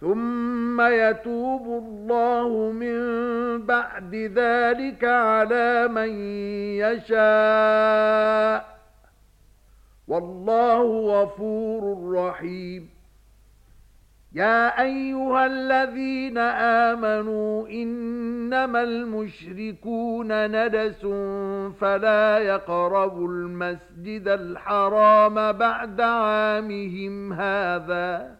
ثم يتوب الله من بعد ذلك على من يشاء. والله غفور رحيم. يا أيها الذين آمنوا إنما المشركون ندس فلا يقربوا المسجد الحرام بعد عامهم هذا.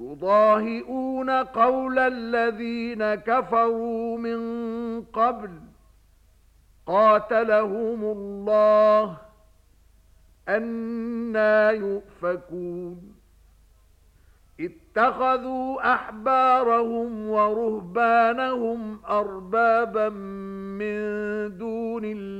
يضاهئون قول الذين كفروا من قبل. قاتلهم الله. أنا يؤفكون. اتخذوا أحبارهم ورهبانهم أربابا من دون الله.